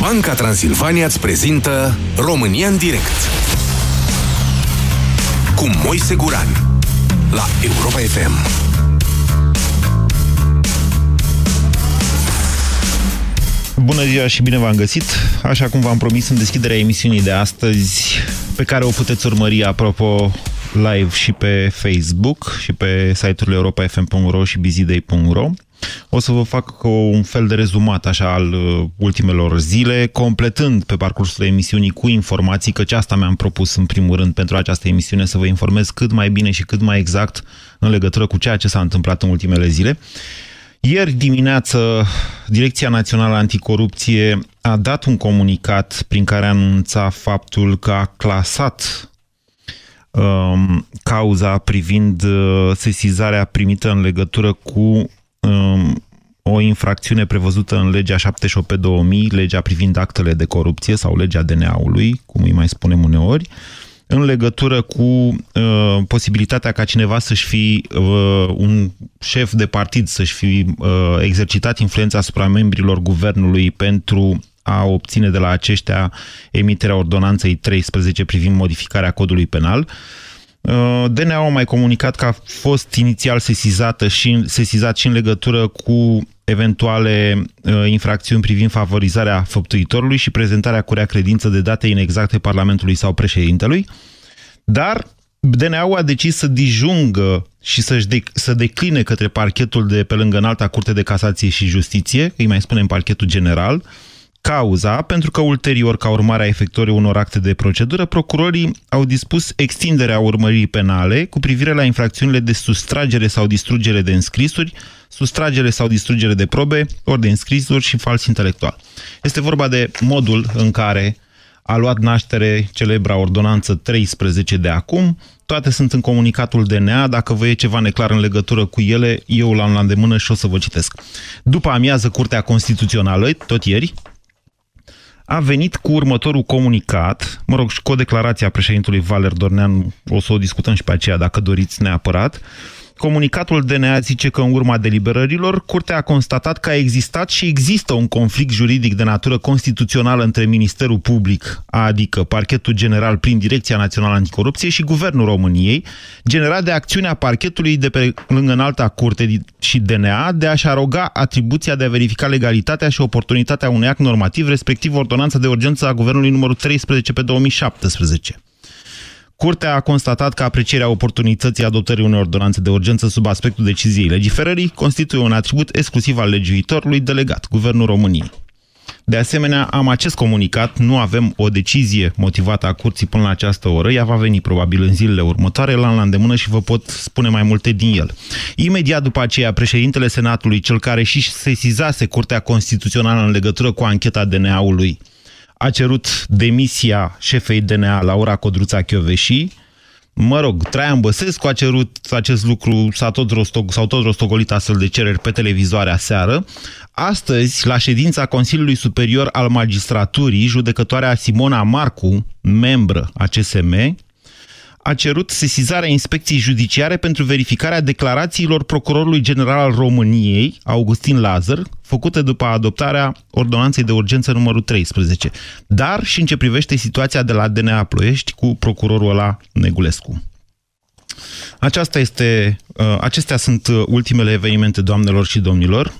Banca Transilvania îți prezintă România în direct cu Moise Guran la Europa FM. Bună ziua și bine v-am găsit! Așa cum v-am promis în deschiderea emisiunii de astăzi, pe care o puteți urmări, apropo, live și pe Facebook și pe site-urile europafm.ro și bizidei.ro. O să vă fac un fel de rezumat așa al uh, ultimelor zile, completând pe parcursul emisiunii cu informații, căci asta mi-am propus în primul rând pentru această emisiune, să vă informez cât mai bine și cât mai exact în legătură cu ceea ce s-a întâmplat în ultimele zile. Ieri dimineață, Direcția Națională Anticorupție a dat un comunicat prin care anunța faptul că a clasat um, cauza privind uh, sesizarea primită în legătură cu um, o infracțiune prevăzută în legea 78 pe 2000, legea privind actele de corupție sau legea DNA-ului, cum îi mai spunem uneori, în legătură cu uh, posibilitatea ca cineva să-și fi uh, un șef de partid, să-și fi uh, exercitat influența asupra membrilor guvernului pentru a obține de la aceștia emiterea ordonanței 13 privind modificarea codului penal. Uh, DNA a mai comunicat că a fost inițial sesizată și, sesizat și în legătură cu eventuale uh, infracțiuni privind favorizarea făptuitorului și prezentarea cu rea credință de date inexacte Parlamentului sau președintelui, dar DNA-ul a decis să dijungă și să, de să decline către parchetul de pe lângă înalta Curte de Casație și Justiție, îi mai spunem parchetul general, uh, cauza, pentru că ulterior, ca urmare a efectuării unor acte de procedură, procurorii au dispus extinderea urmării penale cu privire la infracțiunile de sustragere sau distrugere de înscrisuri, sustragere sau distrugere de probe, ori de înscrisuri și fals intelectual. Este vorba de modul în care a luat naștere celebra ordonanță 13 de acum, toate sunt în comunicatul DNA, dacă vă e ceva neclar în legătură cu ele, eu l-am la îndemână și o să vă citesc. După amiază, Curtea Constituțională, tot ieri, a venit cu următorul comunicat, mă rog, și cu o declarație a președintelui Valer Dornean, o să o discutăm și pe aceea dacă doriți neapărat, Comunicatul DNA zice că în urma deliberărilor, Curtea a constatat că a existat și există un conflict juridic de natură constituțională între Ministerul Public, adică Parchetul General prin Direcția Națională Anticorupție și Guvernul României, generat de acțiunea parchetului de pe lângă înalta curte și DNA de a-și aroga atribuția de a verifica legalitatea și oportunitatea unui act normativ, respectiv ordonanța de urgență a Guvernului numărul 13 pe 2017. Curtea a constatat că aprecierea oportunității adoptării unei ordonanțe de urgență sub aspectul deciziei legiferării constituie un atribut exclusiv al legiuitorului delegat, Guvernul României. De asemenea, am acest comunicat, nu avem o decizie motivată a curții până la această oră, ea va veni probabil în zilele următoare, la la îndemână și vă pot spune mai multe din el. Imediat după aceea, președintele Senatului, cel care și sesizase Curtea Constituțională în legătură cu ancheta DNA-ului, a cerut demisia șefei DNA Laura Codruța Chioveși. Mă rog, Traian Băsescu a cerut acest lucru, s-au tot, rostog, tot rostogolit astfel de cereri pe televizoare aseară. Astăzi, la ședința Consiliului Superior al Magistraturii, judecătoarea Simona Marcu, membră a CSM, a cerut sesizarea inspecției judiciare pentru verificarea declarațiilor Procurorului General al României, Augustin Lazar, făcute după adoptarea ordonanței de urgență numărul 13, dar și în ce privește situația de la DNA Ploiești cu procurorul ăla Negulescu. Aceasta este, uh, acestea sunt ultimele evenimente, doamnelor și domnilor.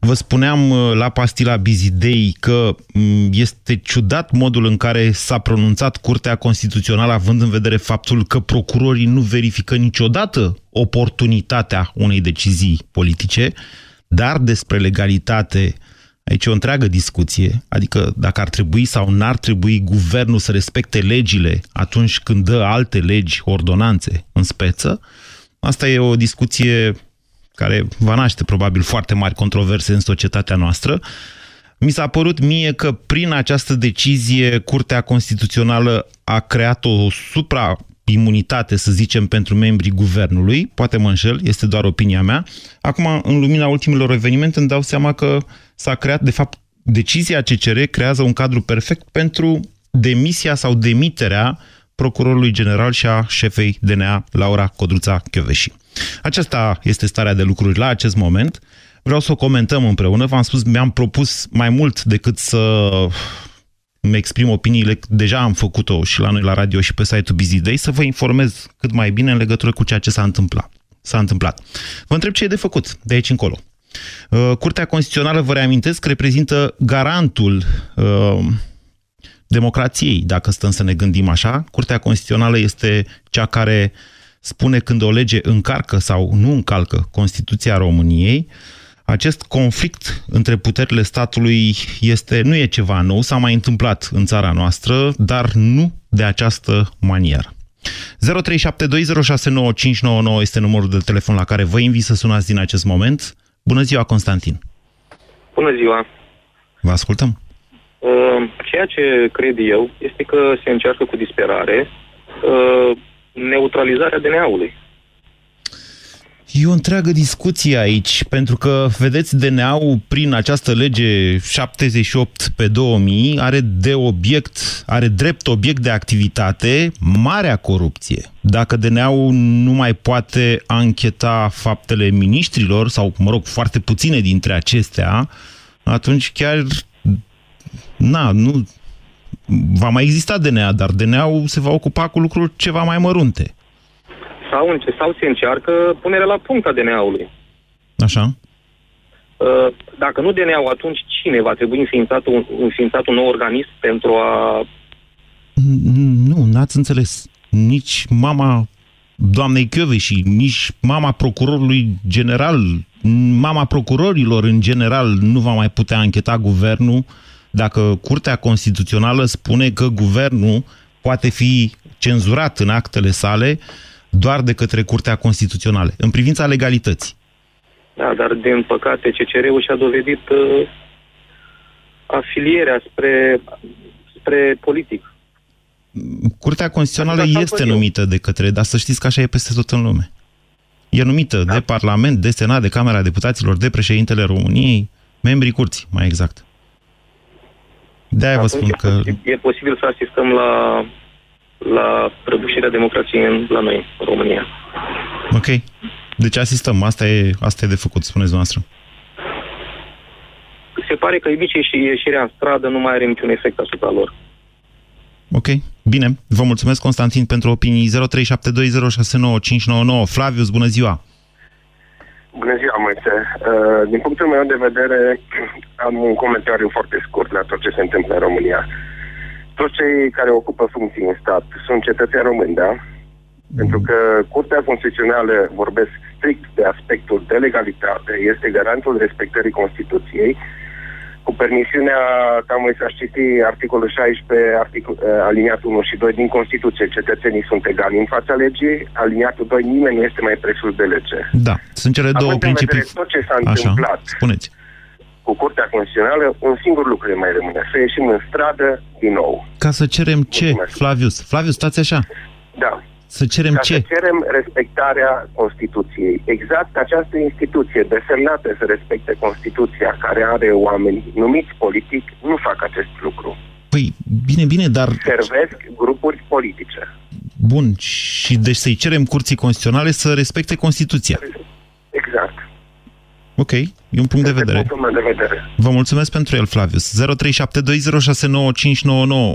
Vă spuneam uh, la pastila Bizidei că mm, este ciudat modul în care s-a pronunțat Curtea Constituțională având în vedere faptul că procurorii nu verifică niciodată oportunitatea unei decizii politice, dar despre legalitate Aici e o întreagă discuție, adică dacă ar trebui sau n-ar trebui guvernul să respecte legile atunci când dă alte legi, ordonanțe în speță, asta e o discuție care va naște probabil foarte mari controverse în societatea noastră, mi s-a părut mie că prin această decizie Curtea Constituțională a creat o supra-imunitate, să zicem, pentru membrii guvernului. Poate mă înșel, este doar opinia mea. Acum, în lumina ultimilor evenimente, îmi dau seama că s-a creat, de fapt, decizia CCR creează un cadru perfect pentru demisia sau demiterea procurorului general și a șefei DNA, Laura Codruța Chioveși. Aceasta este starea de lucruri la acest moment. Vreau să o comentăm împreună. V-am spus, mi-am propus mai mult decât să îmi exprim opiniile, deja am făcut-o și la noi la radio și pe site-ul Busy Day, să vă informez cât mai bine în legătură cu ceea ce s-a întâmplat. S-a întâmplat. Vă întreb ce e de făcut de aici încolo. Uh, Curtea Constituțională, vă reamintesc, reprezintă garantul uh, democrației, dacă stăm să ne gândim așa. Curtea Constituțională este cea care spune când o lege încarcă sau nu încalcă Constituția României. Acest conflict între puterile statului este, nu e ceva nou, s-a mai întâmplat în țara noastră, dar nu de această manieră. 0372069599 este numărul de telefon la care vă invit să sunați din acest moment. Bună ziua, Constantin! Bună ziua! Vă ascultăm! Uh, ceea ce cred eu este că se încearcă cu disperare uh, neutralizarea DNA-ului. E o întreagă discuție aici, pentru că, vedeți, DNA-ul prin această lege 78 pe 2000 are de obiect, are drept obiect de activitate marea corupție. Dacă DNA-ul nu mai poate ancheta faptele miniștrilor, sau, mă rog, foarte puține dintre acestea, atunci chiar, na, nu, va mai exista DNA, dar DNA-ul se va ocupa cu lucruri ceva mai mărunte sau, înce- sau se încearcă punerea la punct a DNA-ului. Așa. Uh, dacă nu DNA-ul, atunci cine va trebui înființat un, înființat un nou organism pentru a... Nu, n-ați înțeles. Nici mama doamnei și nici mama procurorului general, mama procurorilor în general nu va mai putea încheta guvernul dacă Curtea Constituțională spune că guvernul poate fi cenzurat în actele sale doar de către Curtea Constituțională, în privința legalității. Da, dar din păcate CCR-ul și-a dovedit uh, afilierea spre, spre politic. Curtea Constituțională Asta este numită de către, dar să știți că așa e peste tot în lume. E numită da. de Parlament, de Senat, de Camera Deputaților, de președintele României, membrii curții, mai exact. De-aia vă spun că... E posibil să asistăm la la prăbușirea democrației în, la noi, în România. Ok. Deci asistăm. Asta e, asta e de făcut, spuneți noastră. Se pare că nici și ieșirea în stradă nu mai are niciun efect asupra lor. Ok, bine. Vă mulțumesc, Constantin, pentru opinii. 0372069599. Flavius, bună ziua! Bună ziua, Moise. Uh, din punctul meu de vedere, am un comentariu foarte scurt la tot ce se întâmplă în România toți cei care ocupă funcții în stat sunt cetățeni români, da? Mm. Pentru că Curtea Constituțională vorbesc strict de aspectul de legalitate, este garantul respectării Constituției, cu permisiunea, cam să citi articolul 16, articol, eh, aliniatul 1 și 2 din Constituție, cetățenii sunt egali în fața legii, aliniatul 2, nimeni nu este mai presus de lege. Da, sunt cele două Având principii. tot ce s-a Așa, întâmplat spuneți cu Curtea Constituțională, un singur lucru mai rămâne, să ieșim în stradă din nou. Ca să cerem ce, Mulțumesc. Flavius? Flavius, stați așa. Da. Să cerem Ca ce? să cerem respectarea Constituției. Exact această instituție desemnată să respecte Constituția, care are oameni numiți politic, nu fac acest lucru. Păi, bine, bine, dar... Servesc grupuri politice. Bun, și deci să-i cerem curții constituționale să respecte Constituția. Exact. Ok, e un punct de vedere. de vedere. Vă mulțumesc pentru el, Flavius. 0372069599.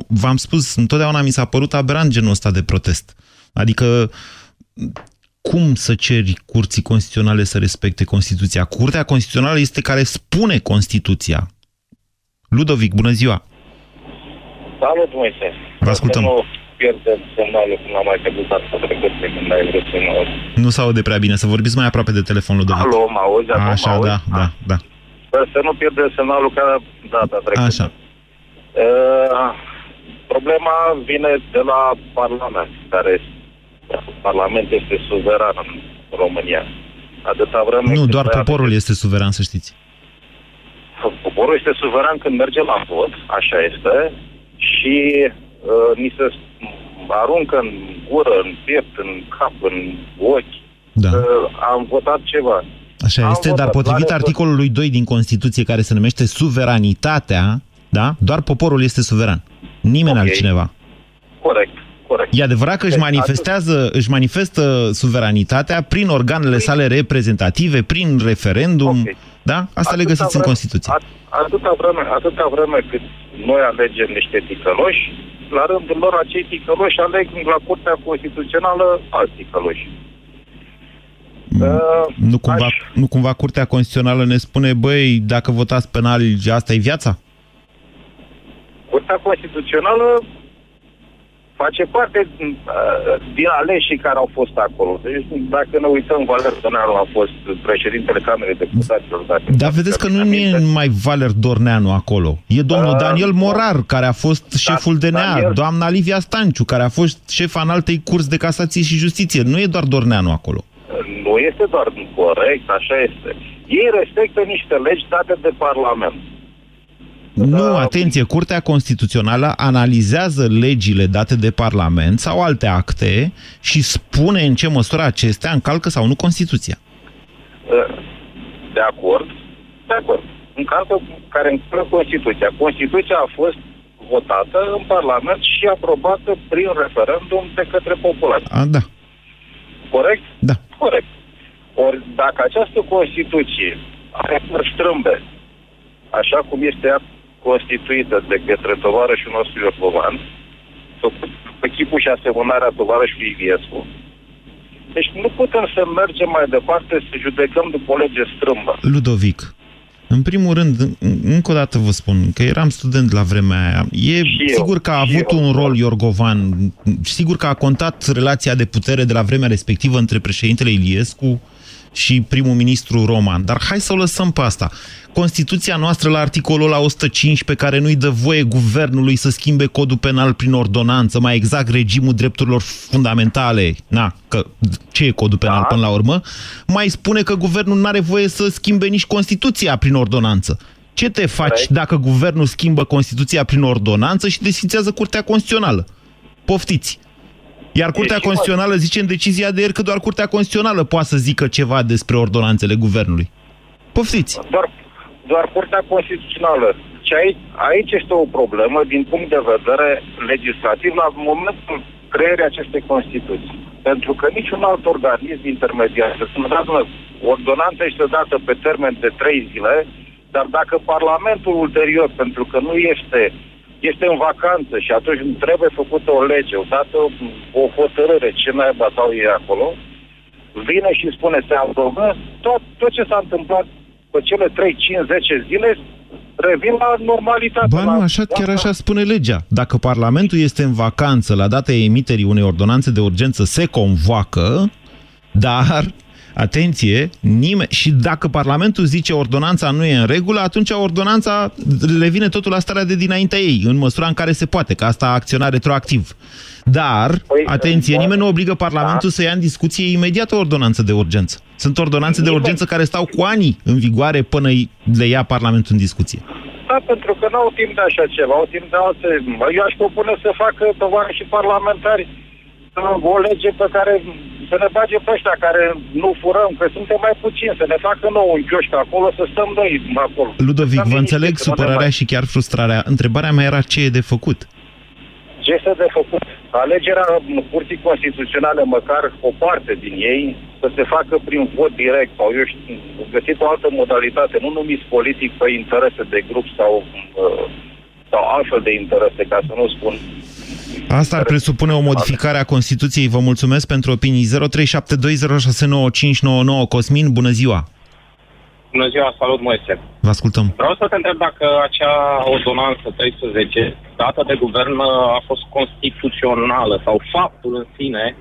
V-am spus, întotdeauna mi s-a părut aberant genul ăsta de protest. Adică, cum să ceri curții constituționale să respecte Constituția? Curtea Constituțională este care spune Constituția. Ludovic, bună ziua! Salut, Moise! Vă ascultăm! Nu pierdem semnalul cum am mai pierdut data trecută când ai vrut să mă Nu se aude prea bine, să vorbiți mai aproape de telefonul, Ludovic. Alo, mă auzi? Așa, da, da, da. Să nu pierdem semnalul ca data trecută. Așa. Uh, problema vine de la Parlament, care Parlament este suveran în România. Atâta vreme nu, doar poporul este suveran, să știți. Poporul este suveran când merge la vot, așa este, și uh, ni se aruncă în gură, în piept, în cap, în ochi. Da. Uh, am votat ceva. Așa am este, votat, dar potrivit articolului 2 din Constituție, care se numește suveranitatea, da? doar poporul este suveran. Nimeni okay. altcineva. Corect. Corect. E adevărat că își deci, manifestează, își manifestă suveranitatea prin organele păi- sale reprezentative, prin referendum, okay. Da? Asta le găsiți vreme, în Constituție. Atâta vreme, atâta vreme cât noi alegem niște ticăloși, la rândul lor acei ticăloși aleg la Curtea Constituțională alți ticăloși. Mm. Uh, nu, cumva, aș... nu cumva Curtea Constituțională ne spune, băi, dacă votați penal, asta e viața? Curtea Constituțională face parte din, uh, din aleșii care au fost acolo. Deci, dacă ne uităm, Valer Dorneanu a fost președintele Camerei Deputaților. Dar vedeți că nu e mai Valer Dorneanu acolo. E domnul uh, Daniel Morar, care a fost da, șeful DNA, Daniel... doamna Livia Stanciu, care a fost șefa în altei curs de casație și justiție. Nu e doar Dorneanu acolo. Nu este doar corect, așa este. Ei respectă niște legi date de Parlament. Nu, atenție, Curtea Constituțională analizează legile date de Parlament sau alte acte și spune în ce măsură acestea încalcă sau nu Constituția. De acord, de acord. Încalcă care încalcă Constituția. Constituția a fost votată în Parlament și aprobată prin referendum de către populație. A, da. Corect? Da. Corect. Ori dacă această Constituție are strâmbe, așa cum este constituită de către tovarășul nostru Iorbovan, făcut pe chipul și asemănarea tovarășului Iliescu. Deci nu putem să mergem mai departe să judecăm după o lege strâmbă. Ludovic, în primul rând, încă o dată vă spun că eram student la vremea aia. E și sigur eu, că a avut eu, un rol Iorgovan, sigur că a contat relația de putere de la vremea respectivă între președintele Iliescu și primul ministru Roman. Dar hai să o lăsăm pe asta. Constituția noastră la articolul la 105 pe care nu-i dă voie guvernului să schimbe codul penal prin ordonanță, mai exact regimul drepturilor fundamentale, na, că ce e codul penal da. până la urmă, mai spune că guvernul nu are voie să schimbe nici Constituția prin ordonanță. Ce te faci Correct. dacă guvernul schimbă Constituția prin ordonanță și desfințează Curtea Constituțională? Poftiți! Iar Curtea deci, Constituțională zice în decizia de ieri că doar Curtea Constituțională poate să zică ceva despre ordonanțele guvernului. Poftiți! Doar, doar Curtea Constituțională. Și aici, aici este o problemă din punct de vedere legislativ la momentul creierii acestei Constituții. Pentru că niciun alt organism intermediar, să spună, da, ordonanța este dată pe termen de trei zile, dar dacă Parlamentul ulterior, pentru că nu este este în vacanță și atunci trebuie făcută o lege, odată o hotărâre, ce naiba sau e acolo, vine și spune, se aprobă, tot, tot ce s-a întâmplat pe cele 3, 5, 10 zile revin la normalitate. Ba nu, așa, chiar așa spune legea. Dacă Parlamentul este în vacanță la data emiterii unei ordonanțe de urgență, se convoacă, dar Atenție, nimeni, și dacă Parlamentul zice ordonanța nu e în regulă, atunci ordonanța le vine totul la starea de dinaintea ei, în măsura în care se poate, că asta acționa retroactiv. Dar, păi, atenție, nimeni nu obligă Parlamentul da. să ia în discuție imediat o ordonanță de urgență. Sunt ordonanțe de urgență care stau cu ani în vigoare până le ia Parlamentul în discuție. Da, pentru că nu au timp de așa ceva, au timp de alte... Eu aș propune să facă tovară și parlamentari o lege pe care să ne bage pe ăștia care nu furăm, că suntem mai puțini, să ne facă nou un chioșc acolo, să stăm noi acolo. Ludovic, vă înțeleg supărarea și chiar frustrarea. Întrebarea mea era ce e de făcut. Ce este de făcut? Alegerea curții constituționale, măcar o parte din ei, să se facă prin vot direct sau, eu știu, găsit o altă modalitate, nu numiți politic pe interese de grup sau, uh, sau altfel de interese, ca să nu spun Asta ar presupune o modificare a Constituției. Vă mulțumesc pentru opinii. 0372069599 Cosmin, bună ziua! Bună ziua, salut Moise. Vă ascultăm. Vreau să te întreb dacă acea ordonanță 13 dată de guvern a fost constituțională sau faptul în sine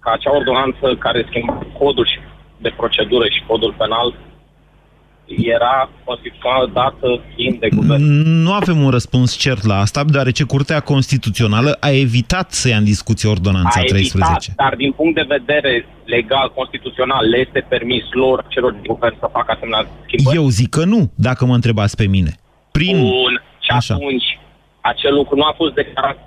că acea ordonanță care schimbă codul de procedură și codul penal era constituțională dată fiind de guvern. Nu avem un răspuns cert la asta, deoarece Curtea Constituțională a evitat să ia în discuție ordonanța a 13. Evitat, dar din punct de vedere legal, constituțional, le este permis lor, celor din guvern, să facă asemenea schimbări? Eu zic că nu, dacă mă întrebați pe mine. Prin... Bun, și Așa. atunci acel lucru nu a fost declarat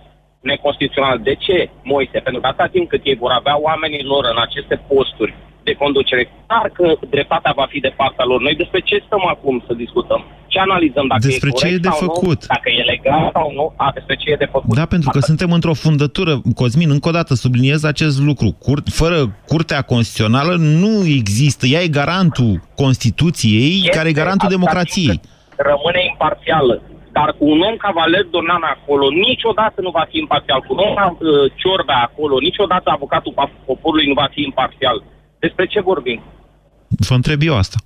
neconstituțional. De ce, Moise? Pentru că atâta timp cât ei vor avea oamenii lor în aceste posturi de conducere. Clar că dreptatea va fi de partea lor. Noi despre ce stăm acum să discutăm? Ce analizăm? Dacă despre e ce e de făcut? Nu, dacă e legal sau nu? A, despre ce e de făcut. Da, pentru că Asta. suntem într-o fundătură. Cosmin, încă o dată subliniez acest lucru. Cur fără Curtea Constituțională nu există. Ea e garantul Constituției, este, care e garantul democrației. Rămâne imparțială. Dar cu un om ca Valer Dornan acolo, niciodată nu va fi imparțial. Cu un om ca uh, Ciorbea acolo, niciodată avocatul poporului nu va fi imparțial. Despre ce vorbim? Vă întreb eu asta.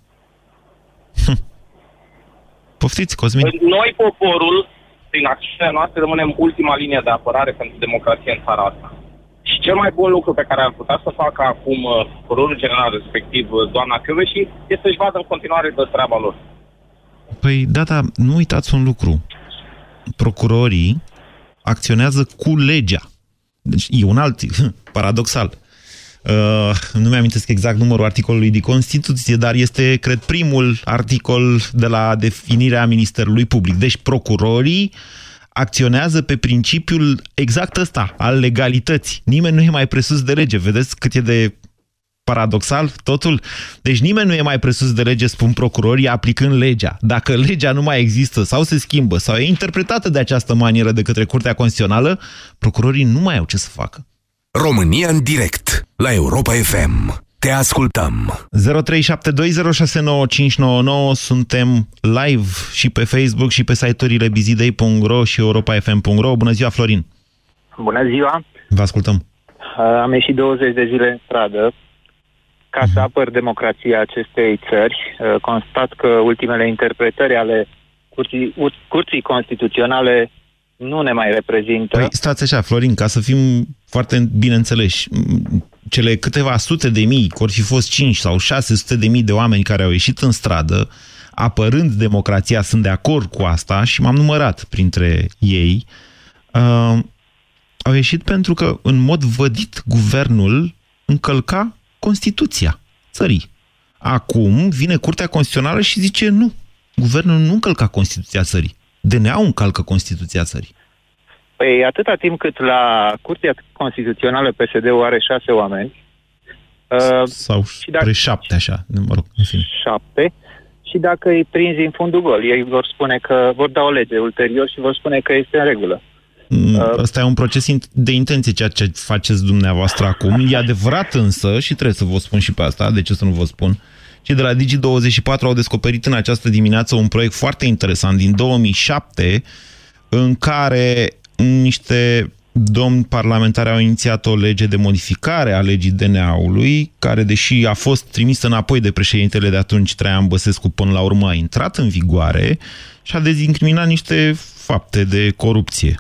Hm. Poftiți, Cosmin. Noi, poporul, prin acțiunea noastră, rămânem ultima linie de apărare pentru democrație în țara asta. Și cel mai bun lucru pe care am putea să facă acum uh, procurorul general, respectiv uh, doamna Căveși, este să-și vadă în continuare de treaba lor. Păi, da, da, nu uitați un lucru. Procurorii acționează cu legea. Deci e un alt, paradoxal. Uh, nu mi-am exact numărul articolului de Constituție, dar este, cred, primul articol de la definirea Ministerului Public. Deci procurorii acționează pe principiul exact ăsta, al legalității. Nimeni nu e mai presus de lege. Vedeți cât e de paradoxal totul? Deci nimeni nu e mai presus de lege, spun procurorii, aplicând legea. Dacă legea nu mai există sau se schimbă sau e interpretată de această manieră de către Curtea Constituțională, procurorii nu mai au ce să facă. România în direct, la Europa FM. Te ascultăm. 0372069599 suntem live și pe Facebook și pe site-urile bizidei.ro și europafm.ro. Bună ziua, Florin! Bună ziua! Vă ascultăm! Am ieșit 20 de zile în stradă ca să apăr democrația acestei țări. Uh, constat că ultimele interpretări ale curții, curții constituționale nu ne mai reprezintă. Păi, stați așa, Florin, ca să fim foarte bine înțeleși, cele câteva sute de mii, ori fi fost 5 sau 600 de mii de oameni care au ieșit în stradă, apărând democrația, sunt de acord cu asta și m-am numărat printre ei, uh, au ieșit pentru că, în mod vădit, guvernul încălca Constituția țării. Acum vine Curtea Constituțională și zice nu, guvernul nu încălca Constituția țării. DNA-ul încalcă Constituția țării. Păi atâta timp cât la Curtea Constituțională PSD-ul are șase oameni. Uh, Sau și dacă, șapte, așa, mă rog, în fine. Șapte. Și dacă îi prinzi în fundul gol, ei vor spune că vor da o lege ulterior și vor spune că este în regulă. Ăsta mm, uh, e un proces de intenție, ceea ce faceți dumneavoastră acum. E adevărat însă, și trebuie să vă spun și pe asta, de ce să nu vă spun, cei de la Digi24 au descoperit în această dimineață un proiect foarte interesant din 2007 în care niște domni parlamentari au inițiat o lege de modificare a legii DNA-ului, care, deși a fost trimisă înapoi de președintele de atunci, Traian Băsescu, până la urmă a intrat în vigoare și a dezincriminat niște fapte de corupție.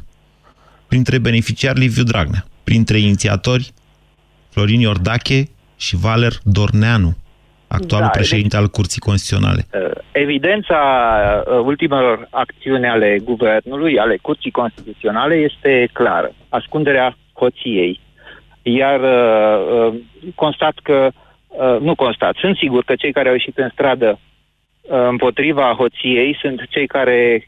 Printre beneficiari Liviu Dragnea, printre inițiatori Florin Iordache și Valer Dorneanu, actualul da, președinte al Curții Constituționale. Uh, evidența uh, ultimelor acțiuni ale guvernului, ale Curții Constituționale, este clară. Ascunderea hoției. Iar uh, constat că, nu constat, sunt sigur că cei care au ieșit în stradă împotriva hoției sunt cei care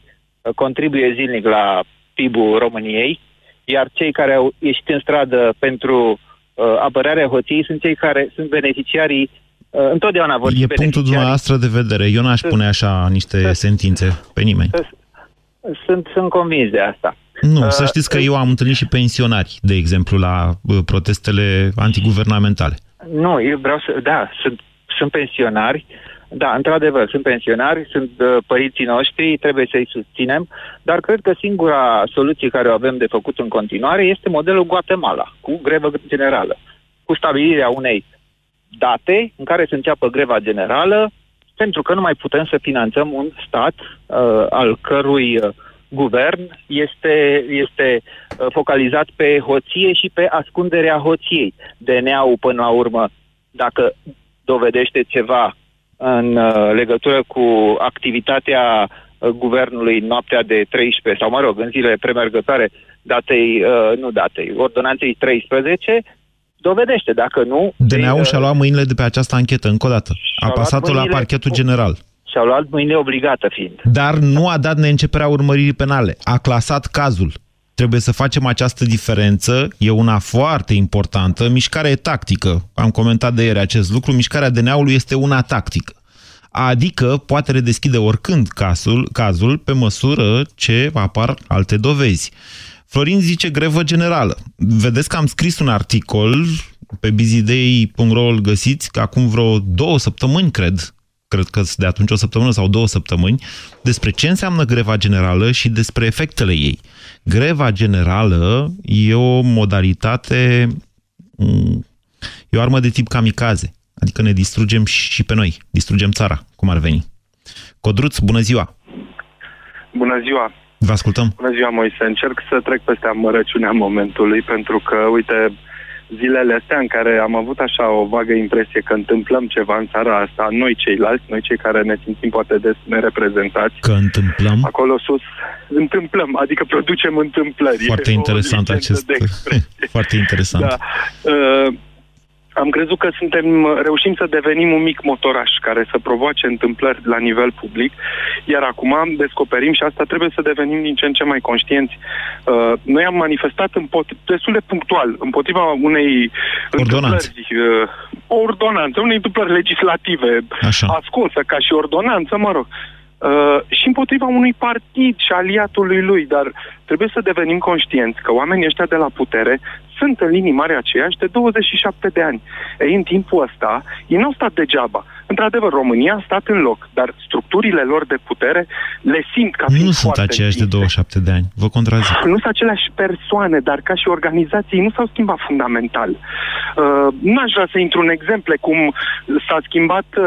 contribuie zilnic la PIB-ul României, iar cei care au ieșit în stradă pentru uh, apărarea hoției sunt cei care sunt beneficiarii uh, întotdeauna vor E punctul dumneavoastră de vedere. Eu n-aș pune așa niște sentințe pe nimeni. Sunt, sunt convins de asta. Nu, uh, să știți că eu am întâlnit și pensionari, de exemplu, la uh, protestele antiguvernamentale. Nu, eu vreau să... Da, sunt, sunt pensionari uh, da, într-adevăr, sunt pensionari, sunt uh, părinții noștri, trebuie să-i susținem, dar cred că singura soluție care o avem de făcut în continuare este modelul Guatemala, cu grevă generală, cu stabilirea unei date în care să înceapă greva generală, pentru că nu mai putem să finanțăm un stat uh, al cărui uh, guvern este, este uh, focalizat pe hoție și pe ascunderea hoției. DNA-ul, până la urmă, dacă dovedește ceva în uh, legătură cu activitatea uh, guvernului noaptea de 13, sau mă rog, în zilele premergătoare datei, uh, nu datei, ordonanței 13, dovedește, dacă nu... DNA-ul și-a luat mâinile de pe această anchetă, încă o dată. A pasat-o la parchetul general. Și-a luat mâinile obligată fiind. Dar nu a dat neînceperea urmăririi penale. A clasat cazul. Trebuie să facem această diferență, e una foarte importantă. Mișcarea e tactică. Am comentat de ieri acest lucru. Mișcarea DNA-ului este una tactică. Adică poate redeschide oricând cazul, cazul pe măsură ce apar alte dovezi. Florin zice grevă generală. Vedeți că am scris un articol pe bizidei.ro îl găsiți, că acum vreo două săptămâni, cred, cred că de atunci o săptămână sau două săptămâni, despre ce înseamnă greva generală și despre efectele ei. Greva generală e o modalitate, mm, e o armă de tip kamikaze, adică ne distrugem și pe noi, distrugem țara, cum ar veni. Codruț, bună ziua! Bună ziua! Vă ascultăm! Bună ziua, Moise! Încerc să trec peste amărăciunea momentului, pentru că, uite, zilele astea în care am avut așa o vagă impresie că întâmplăm ceva în țara asta, noi ceilalți, noi cei care ne simțim poate des nereprezentați. Că întâmplăm? Acolo sus întâmplăm, adică producem întâmplări. Foarte interesant acest... Foarte interesant. Da. Uh, am crezut că suntem, reușim să devenim un mic motoraș care să provoace întâmplări la nivel public, iar acum descoperim și asta trebuie să devenim din ce în ce mai conștienți. Uh, noi am manifestat împot- destul de punctual împotriva unei ordonanțe. Uh, o ordonanță, unei întâmplări legislative Așa. ascunsă ca și ordonanță, mă rog. Uh, și împotriva unui partid și aliatului lui, dar trebuie să devenim conștienți că oamenii ăștia de la putere sunt în linii mari aceiași de 27 de ani. Ei, în timpul ăsta, ei nu au stat degeaba. Într-adevăr, România a stat în loc, dar structurile lor de putere le simt ca fiind Nu sunt aceiași de 27 de ani, vă contrazic. Nu sunt aceleași persoane, dar ca și organizații nu s-au schimbat fundamental. Uh, nu aș vrea să intru în exemple cum s-a schimbat uh,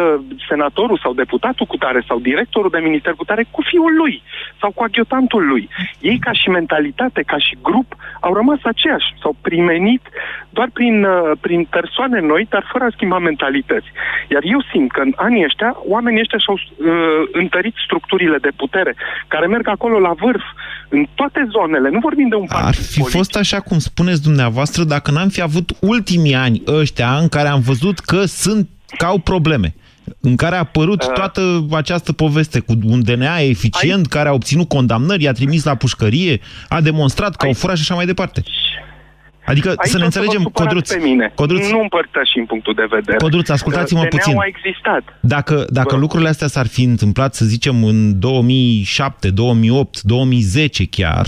senatorul sau deputatul cu tare sau directorul de minister cu tare cu fiul lui sau cu aghiotantul lui. Ei ca și mentalitate, ca și grup, au rămas aceiași, s-au primenit doar prin, uh, prin persoane noi, dar fără a schimba mentalități. Iar eu simt că în anii ăștia, oamenii ăștia și-au uh, întărit structurile de putere, care merg acolo la vârf, în toate zonele. Nu vorbim de un partid Ar fi politic. fost așa cum spuneți dumneavoastră dacă n-am fi avut ultimii ani ăștia în care am văzut că sunt că au probleme în care a apărut uh, toată această poveste cu un DNA eficient ai... care a obținut condamnări, i-a trimis la pușcărie, a demonstrat că ai... au furat și așa mai departe. Adică Aici să ne înțelegem, Codruț, pe mine. Codruț, nu împărtășim punctul de vedere. Codruț, ascultați-mă puțin. a existat. Dacă, dacă lucrurile astea s-ar fi întâmplat, să zicem, în 2007, 2008, 2010 chiar,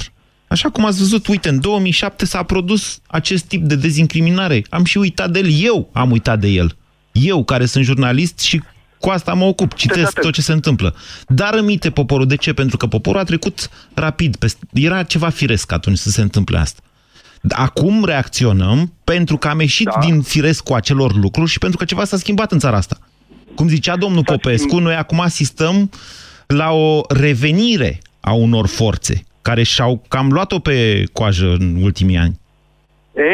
Așa cum ați văzut, uite, în 2007 s-a produs acest tip de dezincriminare. Am și uitat de el. Eu am uitat de el. Eu, care sunt jurnalist și cu asta mă ocup, citesc tot ce se întâmplă. Dar îmite poporul. De ce? Pentru că poporul a trecut rapid. Era ceva firesc atunci să se întâmple asta. Acum reacționăm pentru că am ieșit da. din firesc cu acelor lucruri și pentru că ceva s-a schimbat în țara asta. Cum zicea domnul Popescu, noi acum asistăm la o revenire a unor forțe care și-au cam luat-o pe coajă în ultimii ani.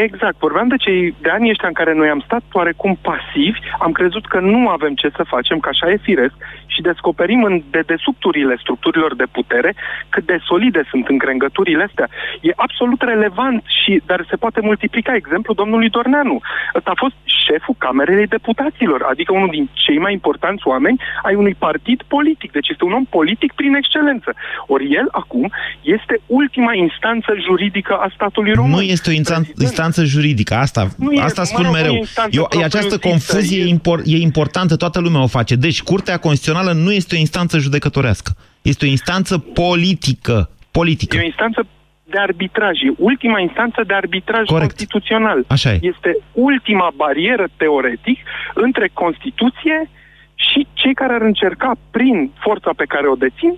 Exact. Vorbeam de cei de ani ăștia în care noi am stat oarecum pasivi, am crezut că nu avem ce să facem, că așa e firesc, și descoperim în dedesubturile structurilor de putere cât de solide sunt încrengăturile astea. E absolut relevant și, dar se poate multiplica exemplu domnului Dorneanu. Ăsta a fost șeful Camerei Deputaților, adică unul din cei mai importanți oameni ai unui partid politic. Deci este un om politic prin excelență. Ori el acum este ultima instanță juridică a statului român. Nu este o instanță, instanță juridică, asta, nu asta e, spun mă rog, mereu. Eu, această confuzie e, impor, e importantă, toată lumea o face. Deci Curtea Constituțională nu este o instanță judecătorească. Este o instanță politică. politică. E o instanță de arbitraj, e ultima instanță de arbitraj Corect. constituțional. Așa e. Este ultima barieră teoretic între Constituție și cei care ar încerca, prin forța pe care o dețin,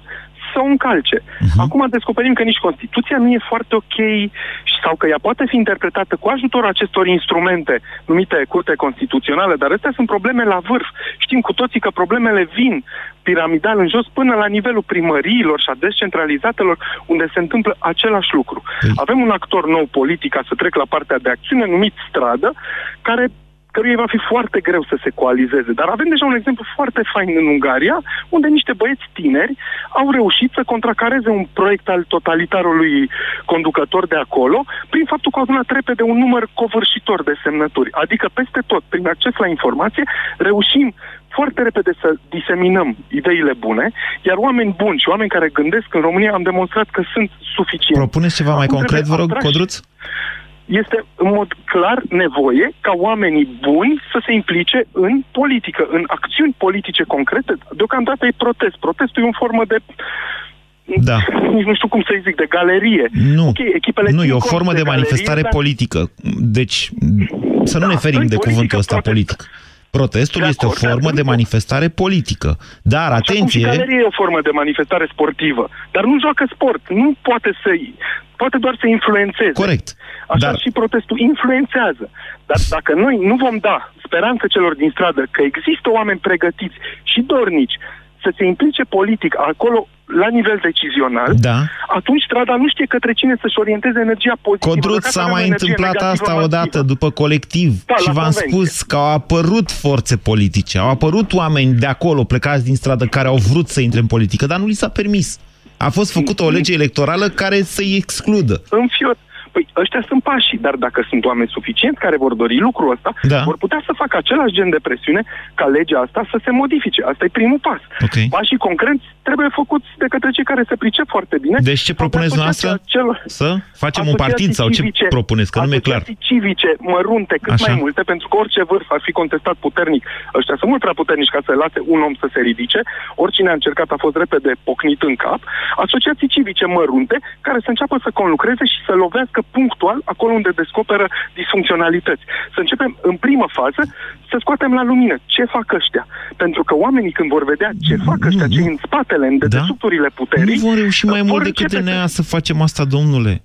să o încalce. Uh-huh. Acum descoperim că nici Constituția nu e foarte ok sau că ea poate fi interpretată cu ajutorul acestor instrumente numite Curte Constituțională, dar astea sunt probleme la vârf. Știm cu toții că problemele vin piramidal în jos până la nivelul primăriilor și a descentralizatelor unde se întâmplă același lucru. Uh-huh. Avem un actor nou politic, ca să trec la partea de acțiune, numit stradă, care căruia va fi foarte greu să se coalizeze. Dar avem deja un exemplu foarte fain în Ungaria, unde niște băieți tineri au reușit să contracareze un proiect al totalitarului conducător de acolo, prin faptul că au adunat repede un număr covârșitor de semnături. Adică peste tot, prin acces la informație, reușim foarte repede să diseminăm ideile bune, iar oameni buni și oameni care gândesc în România am demonstrat că sunt suficienți. Propuneți ceva mai Acum concret, vă trebuie rog, atrași. Codruț? Este în mod clar nevoie ca oamenii buni să se implice în politică, în acțiuni politice concrete. Deocamdată e protest. Protestul e o formă de Da. nici nu știu cum să zic, de galerie. Nu, Ok, echipele nu țin e o cont formă de galerie, manifestare dar- politică. Deci, să nu Da, ne ferim în de politică, cuvântul ăsta protest. politic. Protestul De este o acord, dar formă nu- de manifestare politică. Dar, Așa cum și atenție, galerie e o formă de manifestare sportivă, dar nu joacă sport, nu poate să poate doar să influențeze. corect. Așa Dar, dar... și protestul influențează. Dar dacă noi nu vom da speranță celor din stradă că există oameni pregătiți și dornici să se implice politic acolo la nivel decizional, da, atunci strada nu știe către cine să-și orienteze energia pozitivă. Codruț Dacă s-a avem mai energie întâmplat negativă asta masivă. odată după colectiv Da, și la v-am convenție. spus că au apărut forțe politice, au apărut oameni de acolo plecați din stradă care au vrut să intre în politică, dar nu li s-a permis. A fost făcută o lege electorală care să-i excludă. înfior. Păi ăștia sunt pașii, dar dacă sunt oameni suficienți care vor dori lucrul ăsta, Da. vor putea să facă același gen de presiune ca legea asta să se modifice. Asta e primul pas. Ok. Pașii concreți trebuie făcuți de către cei care se pricep foarte bine. Deci ce sau de propuneți asociația dumneavoastră? Celor... Să facem un partid sau ce Asociații propuneți? Că nu mi-e clar. Asociații civice mărunte cât Așa. mai multe, pentru că orice vârf ar fi contestat puternic. Ăștia sunt mult prea puternici ca să lase un om să se ridice. Oricine a încercat a fost repede pocnit în cap. Asociații civice mărunte care să înceapă să conlucreze și să lovească punctual acolo unde descoperă disfuncționalități. Să începem în primă fază să scoatem la lumină ce fac ăștia. Pentru că oamenii când vor vedea ce fac ăștia, ce e în spatele, în dedesubturile puterii... Nu vom reuși mai vor mult decât începe să- DNA să facem asta, domnule.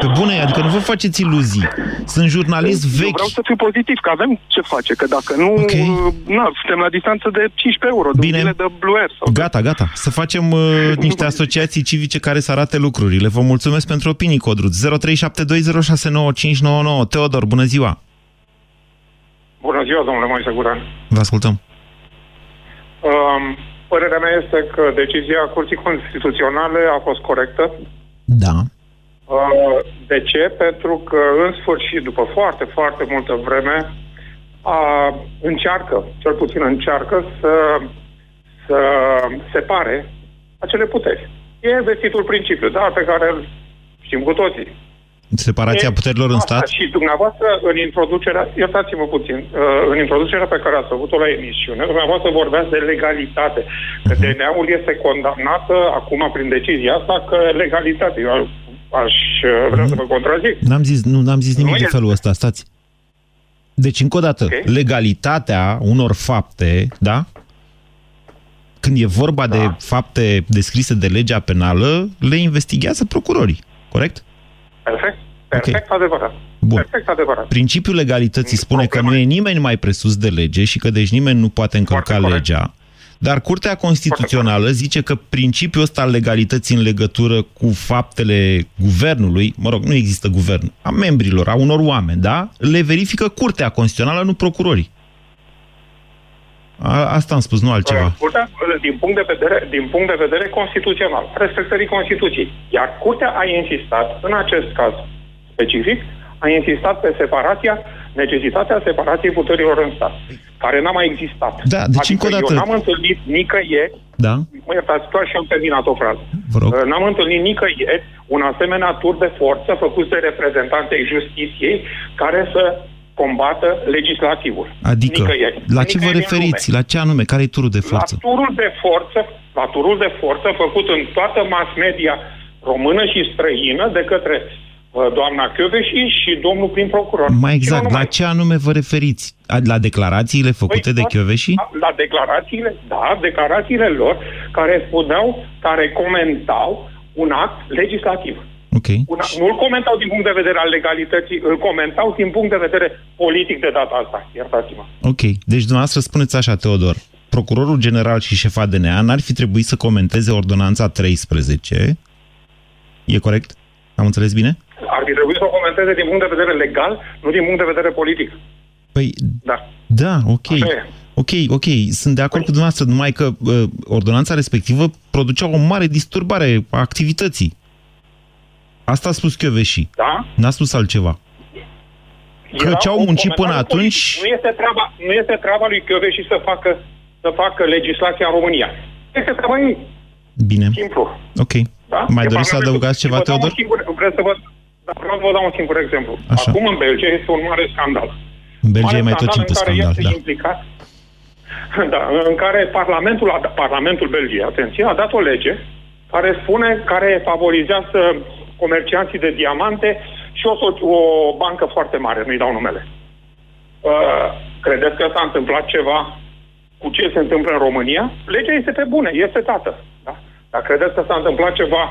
Pe bune, adică nu vă faceți iluzii. Sunt jurnalist Eu vechi. vreau să fiu pozitiv, că avem ce face, că dacă nu, Ok. uh, na, suntem la distanță de 15 euro, de Bine. un bilet de Blue Air. Sau de... Gata, gata. Să facem uh, niște asociații civice care să arate lucrurile. Vă mulțumesc pentru opinii, Codruț. 0372069599. Teodor, bună ziua! Bună ziua, domnule Moise Guran. Vă ascultăm. Um, părerea mea este că decizia Curții Constituționale a fost corectă. Da. Uh, de ce? Pentru că, în sfârșit, după foarte, foarte multă vreme, a, încearcă, cel puțin încearcă, să, să separe acele puteri. E vestitul principiu, da, pe care îl știm cu toții. Separația E puterilor în asta stat? Și dumneavoastră, în introducerea, iertați-mă puțin, uh, în introducerea pe care ați făcut-o la emisiune, dumneavoastră vorbeați de legalitate. Că Mhm. DNA-ul este condamnată acum prin decizia asta că legalitate. Eu aș uh, vrea să vă contrazic. N-am zis, nu, n-am zis nimic Nu de este. felul ăsta, stați. Deci, încă o dată, Ok. legalitatea unor fapte, da? Când e vorba Da. de fapte descrise de legea penală, le investigează procurorii, corect? Perfect. Perfect adevărat. Bun. Perfect adevărat. Principiul legalității spune că nu Problema- e nimeni mai presus de lege și că deci nimeni nu poate încălca Foarte corect. legea. Dar Curtea Constituțională zice că principiul ăsta al legalității în legătură cu faptele guvernului, mă rog, nu există guvern, a membrilor, a unor oameni, da? Le verifică Curtea Constituțională, nu procurorii. A, asta am spus, nu altceva. Curtea, din punct, de vedere, din punct de vedere constituțional, respectării Constituției. Iar Curtea a insistat, în acest caz specific, a insistat pe separația, necesitatea separației puterilor în stat, care n-a mai existat. Da, deci adică încă o dată- eu n-am întâlnit nicăieri, Da? mă iertați, doar și am terminat o frază. Vă rog. Uh, N-am întâlnit nicăieri un asemenea tur de forță făcut de reprezentantei justiției care să combată legislativul. Adică, Nicăieri. la ce vă Nicăieri în referiți? lume. La ce anume? Care e turul de forță? La turul de forță, la turul de forță făcut în toată mass media română și străină de către uh, doamna Chioveși și domnul prim procuror. Mai Și nu exact, la numai. ce anume vă referiți? A- La declarațiile făcute Păi, de toate- Chioveși? La, la declarațiile, da, declarațiile lor care spuneau, care comentau un act legislativ. Ok. Un, nu-l comentau din punct de vedere al legalității, îl comentau din punct de vedere politic de data asta. Iertați-mă. Ok, deci dumneavoastră spuneți așa, Teodor, procurorul general și șefa DNA n-ar fi trebuit să comenteze ordonanța 13, e corect? Am înțeles bine? Ar fi trebuit să o comenteze din punct de vedere legal, nu din punct de vedere politic. Păi, Da. da, ok. Așa e. Ok, ok, sunt de acord cu dumneavoastră, numai că uh, ordonanța respectivă producea o mare disturbare a activității. Asta a spus Chioveși, Da? n-a spus altceva. Că Era ce au un muncit până comentariu atunci- politic. Nu este treaba, nu este treaba lui Chioveși să facă să facă legislația în România. Este treaba ei. Bine. Simplu. Ok. Da? Mai E doriți să Parlamentul. adăugați Și ceva, vă dau un Teodor? Singur, vreau să vă, da, vreau să vă dau un singur exemplu. Așa. Acum în Belgia este un mare scandal. În Belgia e Mare mai tot timpul în care scandal, este da. implicat, da, în care Parlamentul, a, Parlamentul Belgiei, atenție, a dat o lege care spune, care favorizează comercianții de diamante și o, so- o bancă foarte mare, nu-i dau numele. Uh, credeți că s-a întâmplat ceva cu ce se întâmplă în România? Legea este pe bune, este dată. Da? Dar credeți că s-a întâmplat ceva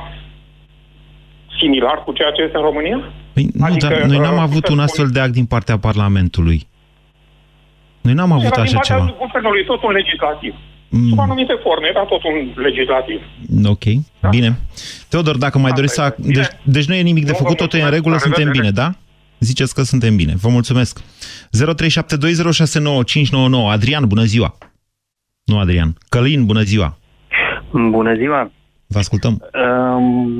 similar cu ceea ce este în România? Păi, nu, Adică, dar noi n-am uh, avut să un spun- astfel de act din partea Parlamentului. Noi n-am avut Era din așa partea ceva. guvernului, tot un legislativ. Mm. Sub anumite forme, era tot un legislativ. Ok, bine. Teodor, dacă mai doriți să... este. Bine. Deci, deci nu e nimic de Nu, vă făcut, totul e în mulțumesc. regulă, La suntem bine, revedere. da? Ziceți că suntem bine. Vă mulțumesc. 0372069599. Adrian, bună ziua. Nu Adrian. Călin, bună ziua. Bună ziua! Vă ascultăm. Um,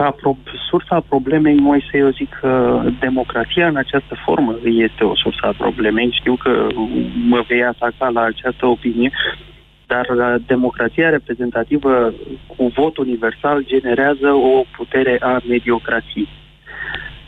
ca pro- sursa problemei, Moise, eu zic că democrația în această formă este o sursă a problemei. Știu că mă vei ataca la această opinie, dar uh, democrația reprezentativă cu vot universal generează o putere a mediocrației.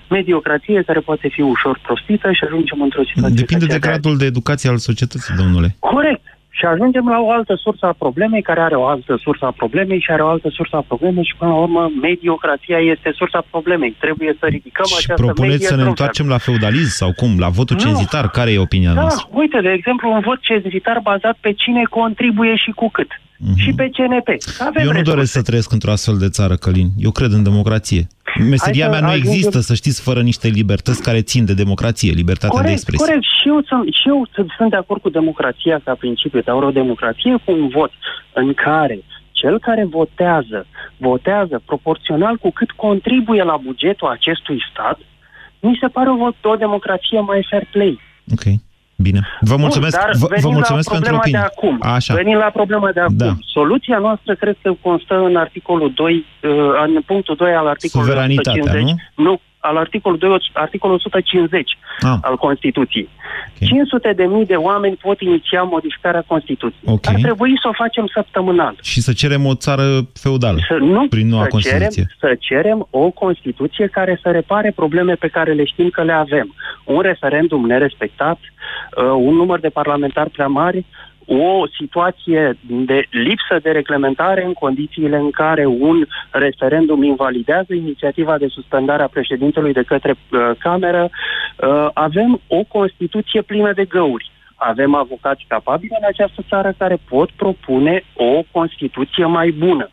Mediocrație care poate fi ușor prostită și ajungem într-o situație... Depinde ca de cea gradul de educație al societății, domnule. Corect. Și ajungem la o altă sursă a problemei, care are o altă sursă a problemei și are o altă sursă a problemei și, până la urmă, mediocrația este sursa problemei. Trebuie să ridicăm Și această propuneți medie să ne într-un întoarcem la feudalism sau cum? La votul Nu. cenzitar? Care e opinia fel. noastră? Da, uite, de exemplu, un vot cenzitar bazat pe cine contribuie și cu cât. Și pe CNP. Avem Mhm. Eu nu resurse. doresc să trăiesc într-o astfel de țară, Călin. Eu cred în democrație. Meseria Hai să mea nu ajungem- există, să știți, fără niște libertăți care țin de democrație, libertatea de Corect, expresie. corect. Și eu, sunt, și eu sunt, sunt de acord cu democrația ca principiu, dar o democrație cu un vot în care cel care votează, votează proporțional cu cât contribuie la bugetul acestui stat, mi se pare o, o democrație mai fair play. Ok, bine. Vă mulțumesc, Bun, dar vă, vă venim mulțumesc la pentru problema opinie. de acum. Așa. Venim la problema de acum. Da. Soluția noastră cred că constă în articolul 2, uh, în punctul 2 al articolului Suveranitatea, 150. nu? Nu, al articolul 2, articolul 150 Ah. al Constituției. 500 de mii de oameni pot iniția modificarea Constituției. Ok. Ar trebui să o facem săptămânal. Și să cerem o țară feudală Să, nu, prin noua să cerem, Constituție. să cerem o Constituție care să repare probleme pe care le știm că le avem. Un referendum nerespectat, uh, un număr de parlamentari prea mari, o situație de lipsă de reglementare în condițiile în care un referendum invalidează inițiativa de suspendare a președintelui de către uh, Cameră. Uh, avem o Constituție plină de găuri. Avem avocați capabili în această țară care pot propune o Constituție mai bună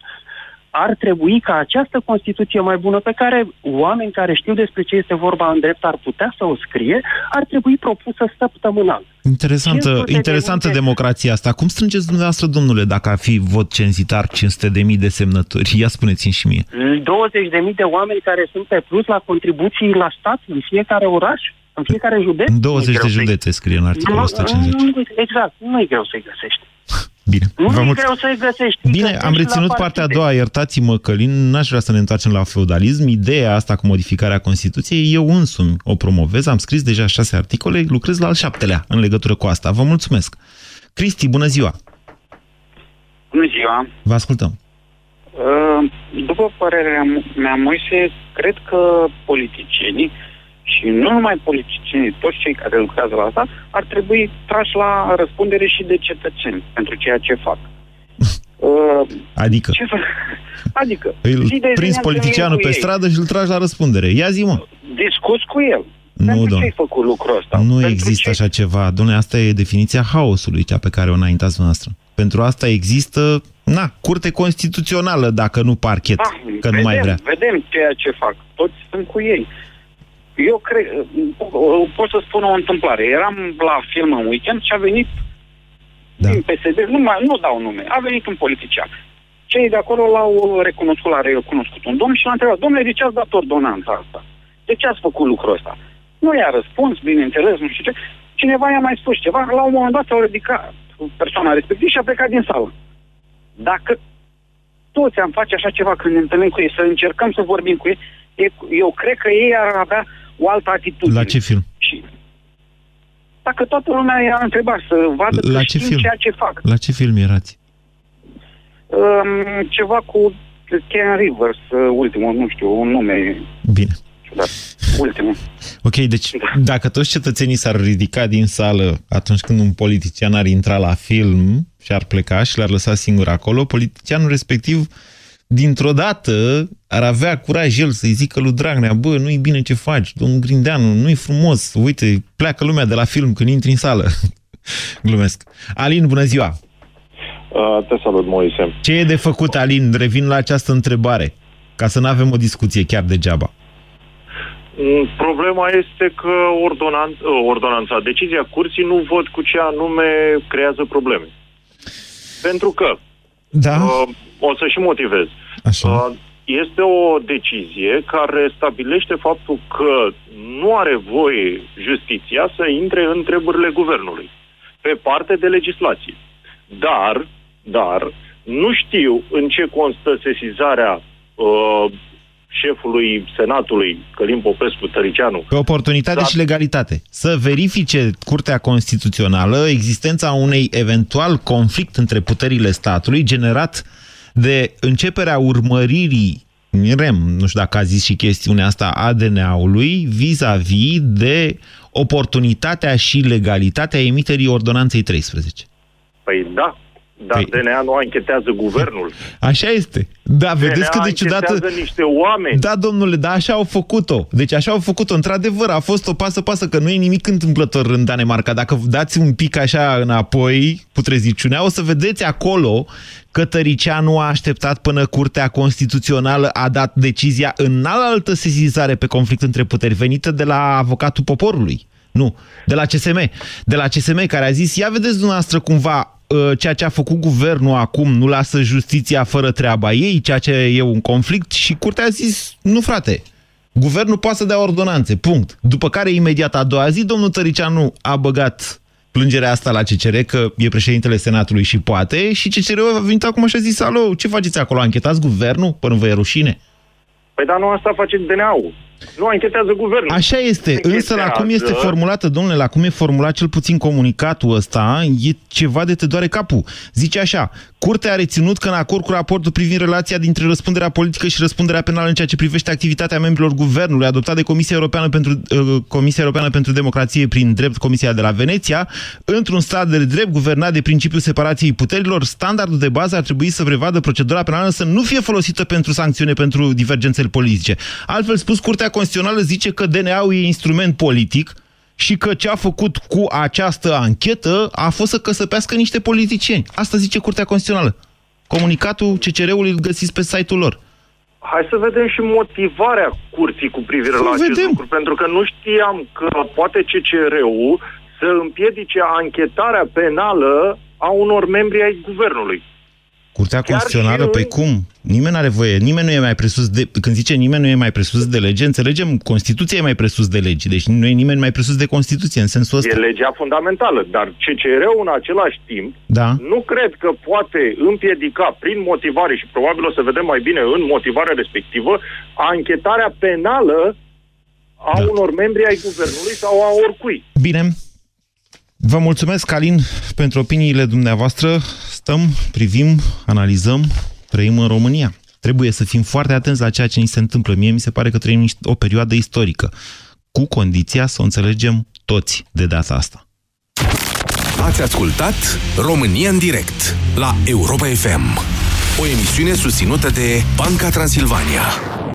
ar trebui ca această Constituție mai bună, pe care oameni care știu despre ce este vorba în drept ar putea să o scrie, ar trebui propusă săptămânal. Interesantă, 500 de interesantă mii de- democrația asta. Cum strângeți dumneavoastră, domnule, dacă ar fi vot cenzitar 500 de mii de semnături? Ia spuneți-mi și mie. 20.000 de oameni care sunt pe plus la contribuții la stat în fiecare oraș, în fiecare județ. În 20 Nu-i de greu să-i- județe scrie în articolul Nu, 150. nu, Exact, nu e greu să-i găsești. Bine. Nu Vă e mulțumesc. greu să-i găsești. Îi Bine, găsești am la reținut partide. partea a doua, iertați-mă, Călin, n-aș vrea să ne întoarcem la feudalism. Ideea asta cu modificarea Constituției, eu însumi o promovez, am scris deja șase articole, lucrez la al șaptelea în legătură cu asta. Vă mulțumesc. Cristi, bună ziua! Bună ziua! Vă ascultăm. Uh, După părerea mea, Moise, cred că politicienii și nu numai politicienii, toți cei care lucrează la asta, ar trebui trași la răspundere și de cetățeni pentru ceea ce fac. Uh, Adică, ce fac? Adică, îl zi de zi prins ne politicianul întâlnim pe cu ei. stradă și îl tragi la răspundere. Ia zi, mă! Discuți cu el. Nu, pentru ce domn. ai făcut lucrul ăsta? Nu Pentru există ce? așa ceva. Domnule, asta e definiția haosului, cea pe care o înaintați dumneavoastră. Pentru asta există, na, curte constituțională, dacă nu parchet, Da, că nu vedem, mai vrea. Vedem ceea ce fac. Toți sunt cu ei. Eu cred, pot să spun o întâmplare. Eram la film în weekend și a venit Da. din PSD, nu, mai, nu dau nume, a venit un politician. Cei de acolo l-au recunoscut, l-a recunoscut un domn și l-a întrebat, domnule, de ce ați dat ordonanța asta? De ce ați făcut lucrul ăsta? Nu i-a răspuns, bineînțeles, nu știu ce. Cineva i-a mai spus ceva, la un moment dat s-au ridicat persoana respectivă și a plecat din sală. Dacă toți am face așa ceva când ne întâlnim cu ei, să încercăm să vorbim cu ei, e- eu cred că ei ar avea o altă atitudine. La ce film? Și Dacă toată lumea i-a întrebat să vadă La că ce știm film? ceea ce fac. La ce film erați? Um, ceva cu Ken Rivers, uh, ultimul, nu știu, un nume Bine. ciudat. Ultimul. Ok, deci dacă toți cetățenii s-ar ridica din sală atunci când un politician ar intra la film și ar pleca și l-ar lăsa singur acolo, politicianul respectiv dintr-o dată ar avea curaj el să-i zică lui Dragnea, bă, nu-i bine ce faci, domnul Grindeanu, nu-i frumos, uite, pleacă lumea de la film când intri în sală. Glumesc. Alin, bună ziua! Uh, te salut, Moise. Ce e de făcut, Alin? Revin la această întrebare, ca să nu avem o discuție chiar degeaba. Mm, Problema este că ordonan, uh, ordonanța, decizia curții nu văd cu ce anume creează probleme. Pentru că, Da? uh, o să și motivez, Așa. uh, este o decizie care stabilește faptul că nu are voie justiția să intre în treburile guvernului pe parte de legislație. Dar, dar, nu știu în ce constă sesizarea uh, șefului Senatului, Călim Popescu Tăricianu, Pe oportunitate Da. și legalitate. Să verifice Curtea Constituțională existența unei eventual conflict între puterile statului generat de începerea urmăririi REM, nu știu dacă a zis și chestiunea asta, ADN-ului, vis-a-vis de oportunitatea și legalitatea emiterii ordonanței 13. Păi da, dar Păi- DNA nu anchetează guvernul. Așa este. Da, vedeți cât de ciudată... anchetează niște oameni. Da, domnule, da, așa au făcut-o. Deci așa au făcut-o. Într-adevăr, a fost o pasă-pasă, că nu e nimic întâmplător în Danemarca. Dacă dați un pic așa înapoi, putreziciunea, o să vedeți acolo că Tăricianu a așteptat până Curtea Constituțională a dat decizia în altă sesizare pe conflict între puteri, venită de la avocatul poporului. Nu, de la CSM. De la CSM care a zis, ia vedeți dumneavoastră cumva uh, ceea ce a făcut guvernul acum nu lasă justiția fără treaba ei, ceea ce e un conflict și curtea a zis, nu frate, guvernul poate să dea ordonanțe, punct. După care imediat a doua zi, domnul Tăricianu a băgat plângerea asta la CCR, că e președintele Senatului și poate, și CCR-ul a venit acum și a zis, alo, ce faceți acolo, anchetați guvernul până vă e rușine? Păi dar nu asta face DNA-ul. Nu anchetează guvernul. Așa este, însă la cum este Anchetează- formulată, domnule, la cum e formulat cel puțin comunicatul ăsta, e ceva de te doare capul. Zice așa, Curtea a reținut că în acord cu raportul privind relația dintre răspunderea politică și răspunderea penală în ceea ce privește activitatea membrilor guvernului, adoptat de Comisia Europeană pentru, uh, Comisia Europeană pentru Democrație prin drept Comisia de la Veneția, într-un stat de drept guvernat de principiul separației puterilor, standardul de bază ar trebui să prevadă procedura penală să nu fie folosită pentru sancțiune pentru divergențele politice. Altfel spus, Curtea Constituțională zice că DNA-ul e instrument politic și că ce a făcut cu această anchetă a fost să căsăpească niște politicieni. Asta zice Curtea Constituțională. Comunicatul CCR-ului îl găsiți pe site-ul lor. Hai să vedem și motivarea curții cu privire Să la acest vedem. lucru, pentru că nu știam că poate CCR-ul să împiedice anchetarea penală a unor membri ai guvernului. Curtea Chiar Constituțională, și păi în- cum? Nimeni nu are voie, nimeni nu e mai presus de... Când zice nimeni nu e mai presus de lege, înțelegem, Constituția e mai presus de legi, deci nu e nimeni mai presus de Constituție, în sensul E ăsta. legea fundamentală, dar CCR-ul în același timp Da? nu cred că poate împiedica prin motivare și probabil o să vedem mai bine în motivarea respectivă anchetarea penală a Da. unor membri ai guvernului sau a oricui. Bine. Vă mulțumesc, Alin, pentru opiniile dumneavoastră. Stăm, privim, analizăm, trăim în România. Trebuie să fim foarte atenți la ceea ce ni se întâmplă. Mie mi se pare că trăim o perioadă istorică, cu condiția să o înțelegem toți de data asta. Ați ascultat România în direct la Europa FM, o emisiune susținută de Banca Transilvania.